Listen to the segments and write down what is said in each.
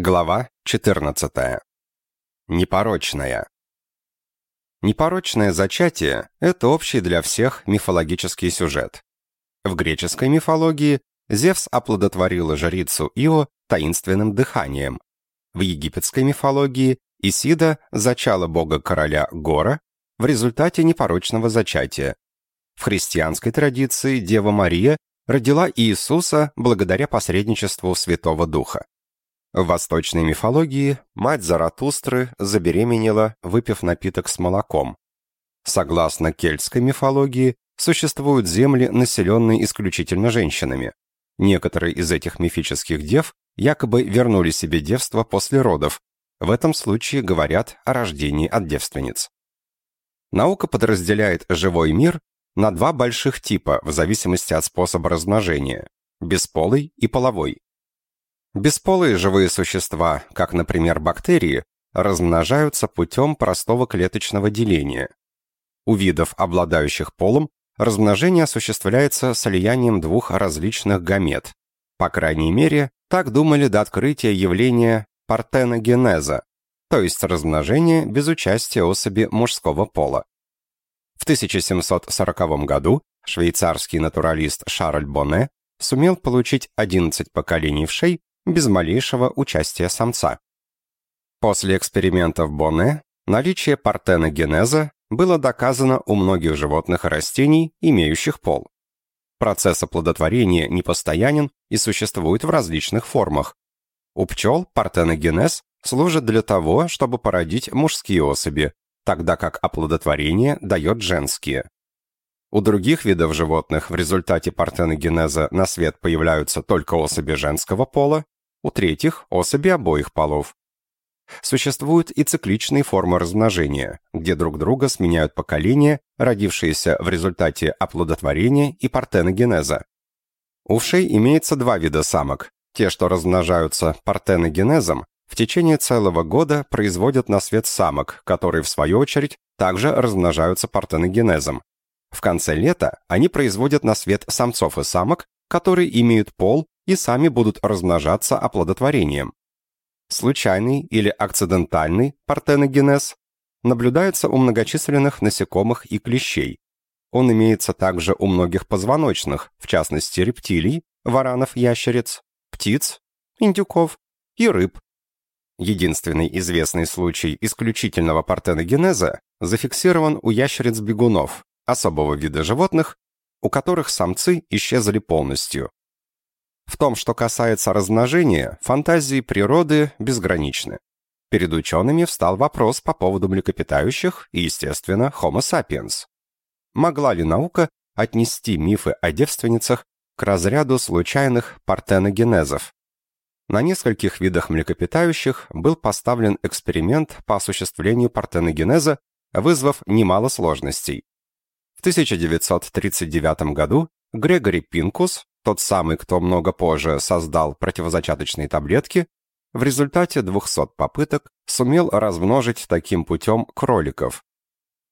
Глава 14. Непорочная. Непорочное зачатие – это общий для всех мифологический сюжет. В греческой мифологии Зевс оплодотворил жрицу Ио таинственным дыханием. В египетской мифологии Исида зачала бога-короля Гора в результате непорочного зачатия. В христианской традиции Дева Мария родила Иисуса благодаря посредничеству Святого Духа. В восточной мифологии мать Заратустры забеременела, выпив напиток с молоком. Согласно кельтской мифологии, существуют земли, населенные исключительно женщинами. Некоторые из этих мифических дев якобы вернули себе девство после родов. В этом случае говорят о рождении от девственниц. Наука подразделяет живой мир на два больших типа в зависимости от способа размножения – бесполый и половой. Бесполые живые существа, как, например, бактерии, размножаются путем простого клеточного деления. У видов, обладающих полом, размножение осуществляется слиянием двух различных гамет. По крайней мере, так думали до открытия явления партеногенеза, то есть размножения без участия особи мужского пола. В 1740 году швейцарский натуралист Шарль Боне сумел получить 11 поколений вшей без малейшего участия самца. После экспериментов Боне наличие партеногенеза было доказано у многих животных и растений, имеющих пол. Процесс оплодотворения непостоянен и существует в различных формах. У пчел партеногенез служит для того, чтобы породить мужские особи, тогда как оплодотворение дает женские. У других видов животных в результате партеногенеза на свет появляются только особи женского пола, у третьих – особи обоих полов. Существуют и цикличные формы размножения, где друг друга сменяют поколения, родившиеся в результате оплодотворения и партеногенеза. У вшей имеется два вида самок. Те, что размножаются партеногенезом, в течение целого года производят на свет самок, которые, в свою очередь, также размножаются партеногенезом. В конце лета они производят на свет самцов и самок, которые имеют пол и сами будут размножаться оплодотворением. Случайный или акцидентальный партеногенез наблюдается у многочисленных насекомых и клещей. Он имеется также у многих позвоночных, в частности рептилий, варанов, ящериц, птиц, индюков и рыб. Единственный известный случай исключительного партеногенеза зафиксирован у ящериц-бегунов, особого вида животных, у которых самцы исчезли полностью. В том, что касается размножения, фантазии природы безграничны. Перед учеными встал вопрос по поводу млекопитающих и, естественно, Homo sapiens. Могла ли наука отнести мифы о девственницах к разряду случайных партеногенезов? На нескольких видах млекопитающих был поставлен эксперимент по осуществлению партеногенеза, вызвав немало сложностей. В 1939 году Грегори Пинкус тот самый, кто много позже создал противозачаточные таблетки, в результате 200 попыток сумел размножить таким путем кроликов.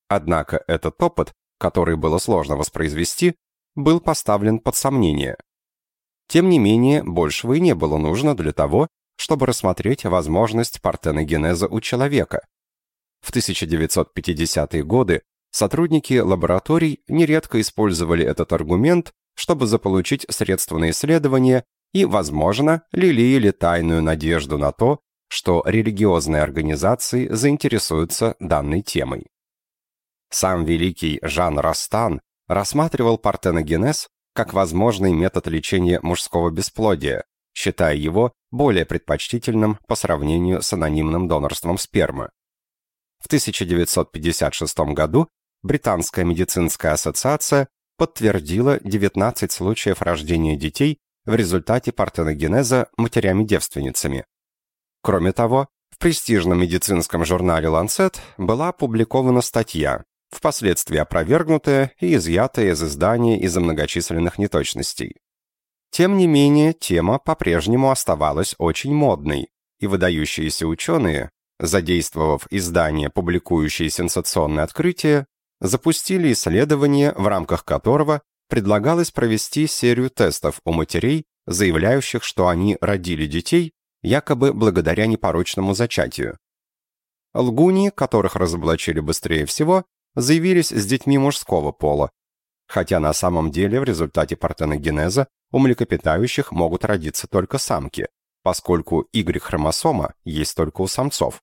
Однако этот опыт, который было сложно воспроизвести, был поставлен под сомнение. Тем не менее, большего и не было нужно для того, чтобы рассмотреть возможность партеногенеза у человека. В 1950-е годы сотрудники лабораторий нередко использовали этот аргумент чтобы заполучить средства на исследование и, возможно, лелеяли тайную надежду на то, что религиозные организации заинтересуются данной темой. Сам великий Жан Растан рассматривал партеногенез как возможный метод лечения мужского бесплодия, считая его более предпочтительным по сравнению с анонимным донорством спермы. В 1956 году Британская медицинская ассоциация подтвердила 19 случаев рождения детей в результате партеногенеза матерями-девственницами. Кроме того, в престижном медицинском журнале Lancet была опубликована статья, впоследствии опровергнутая и изъятая из издания из-за многочисленных неточностей. Тем не менее, тема по-прежнему оставалась очень модной, и выдающиеся ученые, задействовав издание, публикующее сенсационные открытия, запустили исследование, в рамках которого предлагалось провести серию тестов у матерей, заявляющих, что они родили детей, якобы благодаря непорочному зачатию. Лгуни, которых разоблачили быстрее всего, заявились с детьми мужского пола, хотя на самом деле в результате партеногенеза у млекопитающих могут родиться только самки, поскольку Y-хромосома есть только у самцов.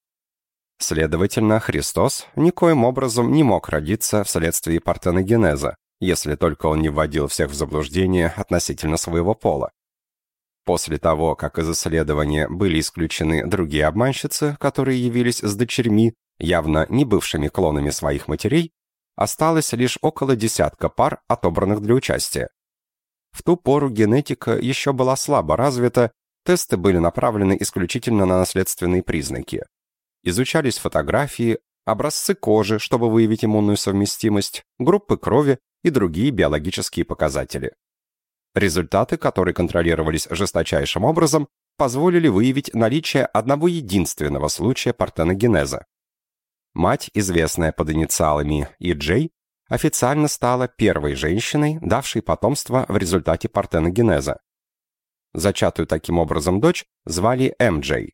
Следовательно, Христос никоим образом не мог родиться вследствие партеногенеза, если только он не вводил всех в заблуждение относительно своего пола. После того, как из исследования были исключены другие обманщицы, которые явились с дочерьми, явно не бывшими клонами своих матерей, осталось лишь около десятка пар, отобранных для участия. В ту пору генетика еще была слабо развита, тесты были направлены исключительно на наследственные признаки. Изучались фотографии, образцы кожи, чтобы выявить иммунную совместимость, группы крови и другие биологические показатели. Результаты, которые контролировались жесточайшим образом, позволили выявить наличие одного единственного случая партеногенеза. Мать, известная под инициалами И.Джей, официально стала первой женщиной, давшей потомство в результате партеногенеза. Зачатую таким образом дочь звали М.Джей.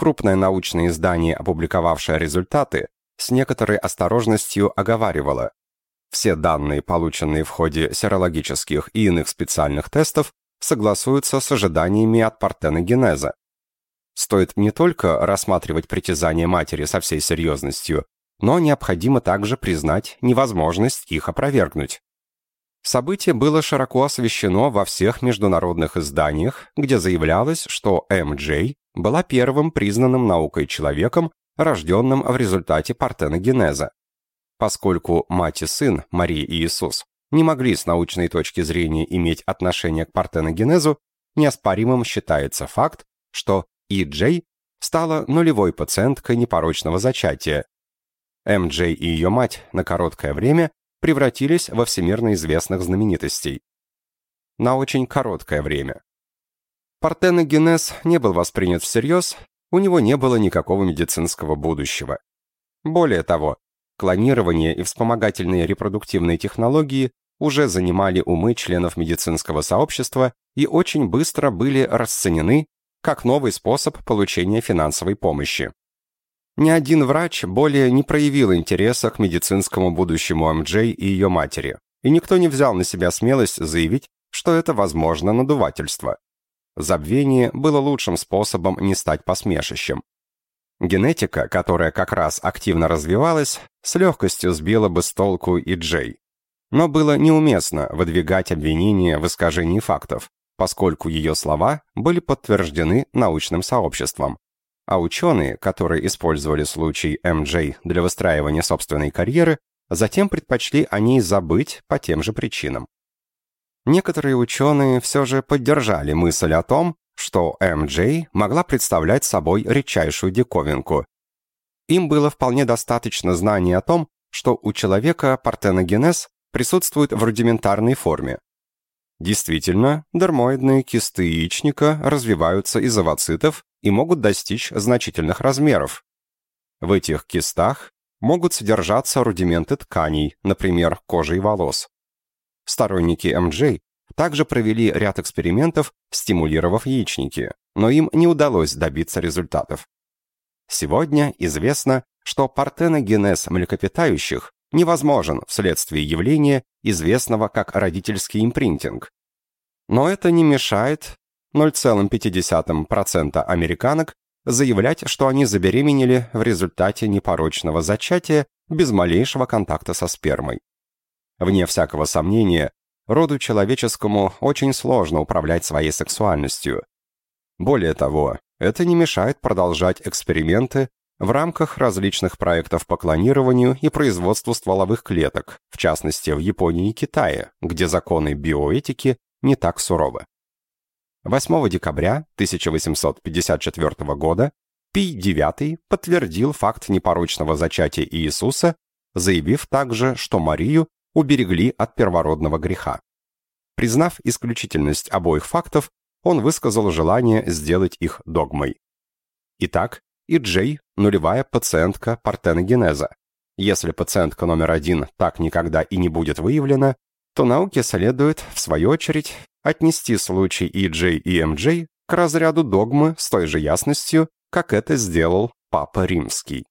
Крупное научное издание, опубликовавшее результаты, с некоторой осторожностью оговаривало, все данные, полученные в ходе серологических и иных специальных тестов, согласуются с ожиданиями от партеногенеза. Стоит не только рассматривать притязания матери со всей серьезностью, но необходимо также признать невозможность их опровергнуть. Событие было широко освещено во всех международных изданиях, где заявлялось, что МД была первым признанным наукой человеком, рожденным в результате партеногенеза. Поскольку мать и сын, Мария и Иисус, не могли с научной точки зрения иметь отношение к партеногенезу, неоспоримым считается факт, что И. Джей стала нулевой пациенткой непорочного зачатия. М. Джей и ее мать на короткое время превратились во всемирно известных знаменитостей. На очень короткое время. Партеногенез не был воспринят всерьез, у него не было никакого медицинского будущего. Более того, клонирование и вспомогательные репродуктивные технологии уже занимали умы членов медицинского сообщества и очень быстро были расценены как новый способ получения финансовой помощи. Ни один врач более не проявил интереса к медицинскому будущему МД и ее матери, и никто не взял на себя смелость заявить, что это возможно надувательство. Забвение было лучшим способом не стать посмешищем. Генетика, которая как раз активно развивалась, с легкостью сбила бы с толку и Джей. Но было неуместно выдвигать обвинения в искажении фактов, поскольку ее слова были подтверждены научным сообществом. А ученые, которые использовали случай МД для выстраивания собственной карьеры, затем предпочли о ней забыть по тем же причинам. Некоторые ученые все же поддержали мысль о том, что МД могла представлять собой редчайшую диковинку. Им было вполне достаточно знаний о том, что у человека партеногенез присутствует в рудиментарной форме. Действительно, дермоидные кисты яичника развиваются из овоцитов и могут достичь значительных размеров. В этих кистах могут содержаться рудименты тканей, например, кожи и волос. Сторонники МД также провели ряд экспериментов, стимулировав яичники, но им не удалось добиться результатов. Сегодня известно, что партеногенез млекопитающих невозможен вследствие явления, известного как родительский импринтинг. Но это не мешает 0,5% американок заявлять, что они забеременели в результате непорочного зачатия без малейшего контакта со спермой. Вне всякого сомнения, роду человеческому очень сложно управлять своей сексуальностью. Более того, это не мешает продолжать эксперименты в рамках различных проектов по клонированию и производству стволовых клеток, в частности в Японии и Китае, где законы биоэтики не так суровы. 8 декабря 1854 года Пий IX подтвердил факт непорочного зачатия Иисуса, заявив также, что Марию уберегли от первородного греха. Признав исключительность обоих фактов, он высказал желание сделать их догмой. Итак, и Джей – нулевая пациентка партеногенеза. Если пациентка номер один так никогда и не будет выявлена, то науке следует, в свою очередь, отнести случай EJ и MJ к разряду догмы с той же ясностью, как это сделал Папа Римский.